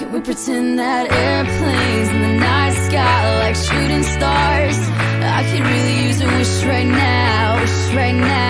Can we pretend that airplanes in the night sky like shooting stars? I could really use a wish right now, wish right now,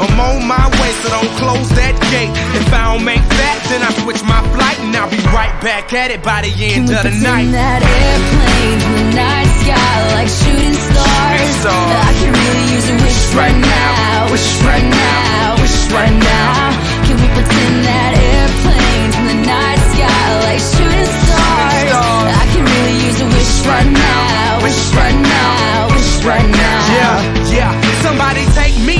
I'm on my way, so don't close that gate. If I don't make that, then I switch my flight and I'll be right back at it by the end Can we of the pretend night. that airplanes in the night sky like shooting stars? stars. I could really use a wish right now, wish right now, wish right now. Can we pretend that airplanes in the night sky like shooting stars? stars. I could really use a wish right now, wish right now, wish right now. Yeah, yeah. Somebody take me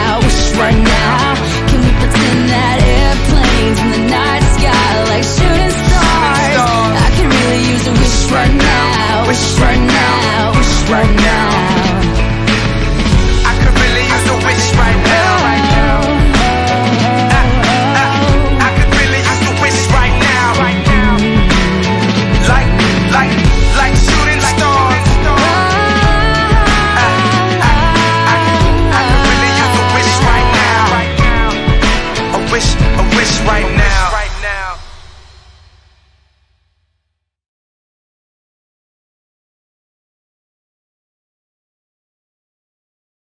right now.